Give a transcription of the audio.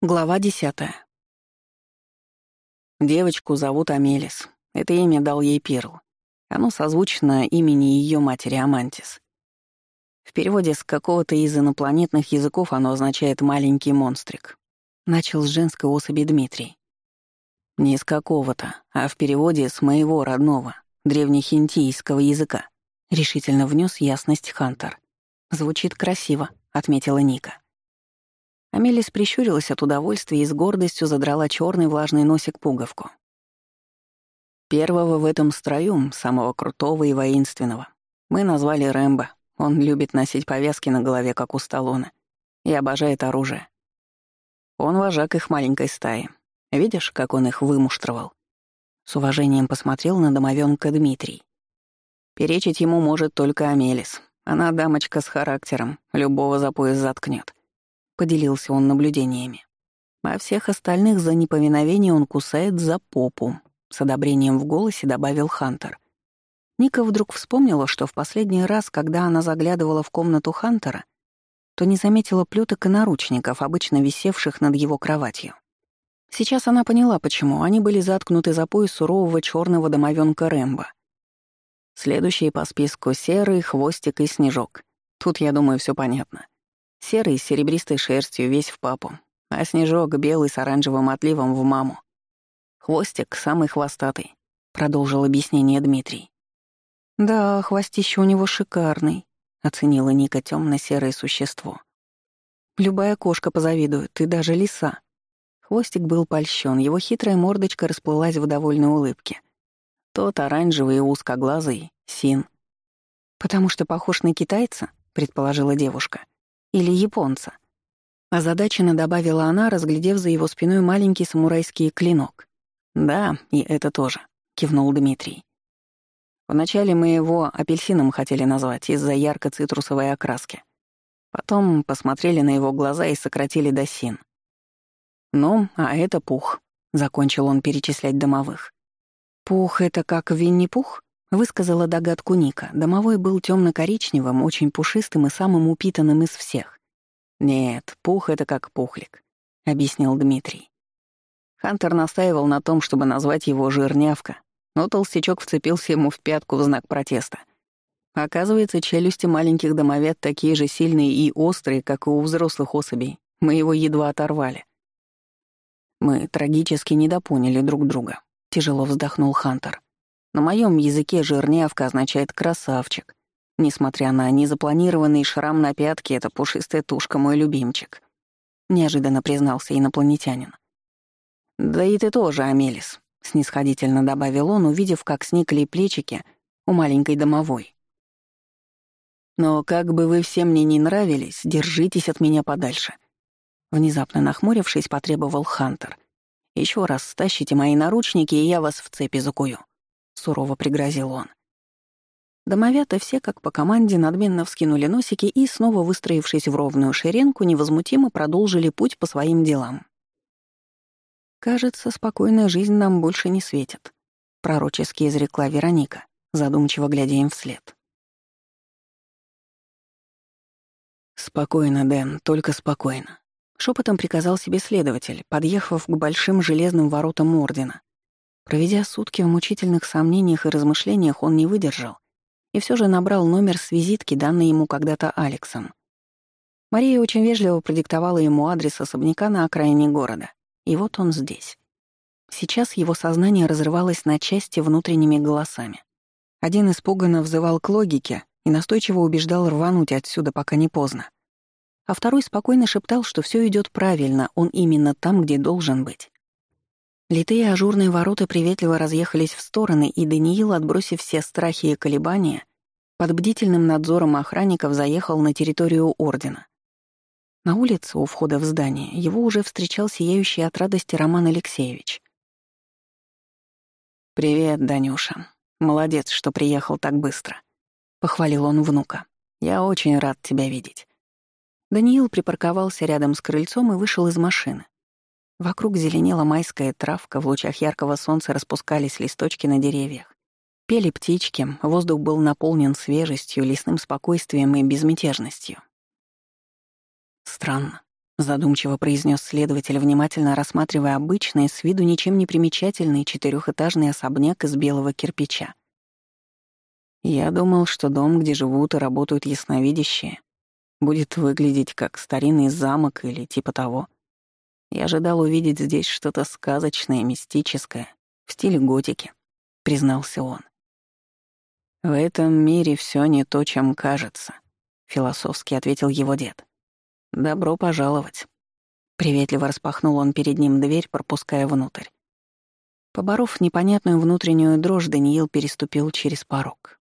Глава десятая. Девочку зовут Амелис. Это имя дал ей Перл. Оно созвучно имени ее матери Амантис. В переводе с какого-то из инопланетных языков оно означает «маленький монстрик». Начал с женской особи Дмитрий. Не с какого-то, а в переводе с моего родного, древнехинтийского языка. Решительно внес ясность Хантер. «Звучит красиво», — отметила Ника. Амелис прищурилась от удовольствия и с гордостью задрала черный влажный носик пуговку. Первого в этом строю, самого крутого и воинственного, мы назвали Рэмбо. Он любит носить повязки на голове, как у Сталлоне, и обожает оружие. Он вожак их маленькой стаи. Видишь, как он их вымуштровал? С уважением посмотрел на домовенка Дмитрий. Перечить ему может только Амелис. Она дамочка с характером, любого за пояс заткнет. Поделился он наблюдениями. А всех остальных за неповиновение он кусает за попу. С одобрением в голосе добавил Хантер. Ника вдруг вспомнила, что в последний раз, когда она заглядывала в комнату Хантера, то не заметила плюток и наручников, обычно висевших над его кроватью. Сейчас она поняла, почему они были заткнуты за пояс сурового черного домовенка Рэмбо. Следующие по списку — серый, хвостик и снежок. Тут, я думаю, все понятно серый с серебристой шерстью, весь в папу, а снежок белый с оранжевым отливом в маму. Хвостик самый хвостатый, продолжил объяснение Дмитрий. Да, хвостище у него шикарный, оценила Ника темно-серое существо. Любая кошка позавидует, и даже лиса. Хвостик был польщен, его хитрая мордочка расплылась в довольной улыбке. Тот оранжевый и узкоглазый — син. «Потому что похож на китайца?» — предположила девушка или японца. Озадаченно добавила она, разглядев за его спиной маленький самурайский клинок. «Да, и это тоже», — кивнул Дмитрий. Вначале мы его апельсином хотели назвать из-за ярко-цитрусовой окраски. Потом посмотрели на его глаза и сократили до син. «Ну, а это пух», — закончил он перечислять домовых. «Пух — это как Винни-Пух?» Высказала догадку Ника. Домовой был темно-коричневым, очень пушистым и самым упитанным из всех. «Нет, пух — это как пухлик», — объяснил Дмитрий. Хантер настаивал на том, чтобы назвать его «жирнявка», но толстячок вцепился ему в пятку в знак протеста. Оказывается, челюсти маленьких домовят такие же сильные и острые, как и у взрослых особей. Мы его едва оторвали. Мы трагически недопоняли друг друга. Тяжело вздохнул Хантер. На моем языке жернявка означает «красавчик». Несмотря на незапланированный шрам на пятке, эта пушистая тушка мой любимчик. Неожиданно признался инопланетянин. «Да и ты тоже, Амелис», — снисходительно добавил он, увидев, как сникли плечики у маленькой домовой. «Но как бы вы все мне не нравились, держитесь от меня подальше». Внезапно нахмурившись, потребовал Хантер. «Еще раз стащите мои наручники, и я вас в цепи закую». — сурово пригрозил он. Домовята все, как по команде, надменно вскинули носики и, снова выстроившись в ровную шеренку, невозмутимо продолжили путь по своим делам. «Кажется, спокойная жизнь нам больше не светит», — пророчески изрекла Вероника, задумчиво глядя им вслед. «Спокойно, Дэн, только спокойно», — шепотом приказал себе следователь, подъехав к большим железным воротам Ордена, Проведя сутки в мучительных сомнениях и размышлениях, он не выдержал и все же набрал номер с визитки, данной ему когда-то Алексом. Мария очень вежливо продиктовала ему адрес особняка на окраине города, и вот он здесь. Сейчас его сознание разрывалось на части внутренними голосами. Один испуганно взывал к логике и настойчиво убеждал рвануть отсюда, пока не поздно. А второй спокойно шептал, что все идет правильно, он именно там, где должен быть. Литые ажурные ворота приветливо разъехались в стороны, и Даниил, отбросив все страхи и колебания, под бдительным надзором охранников заехал на территорию Ордена. На улице у входа в здание его уже встречал сияющий от радости Роман Алексеевич. «Привет, Данюша. Молодец, что приехал так быстро», — похвалил он внука. «Я очень рад тебя видеть». Даниил припарковался рядом с крыльцом и вышел из машины. Вокруг зеленела майская травка, в лучах яркого солнца распускались листочки на деревьях. Пели птички, воздух был наполнен свежестью, лесным спокойствием и безмятежностью. «Странно», — задумчиво произнес следователь, внимательно рассматривая обычный, с виду ничем не примечательный четырехэтажный особняк из белого кирпича. «Я думал, что дом, где живут и работают ясновидящие, будет выглядеть как старинный замок или типа того». Я ожидал увидеть здесь что-то сказочное, мистическое, в стиле готики, признался он. В этом мире все не то, чем кажется, философски ответил его дед. Добро пожаловать. Приветливо распахнул он перед ним дверь, пропуская внутрь. Поборов непонятную внутреннюю дрожь, Даниил переступил через порог.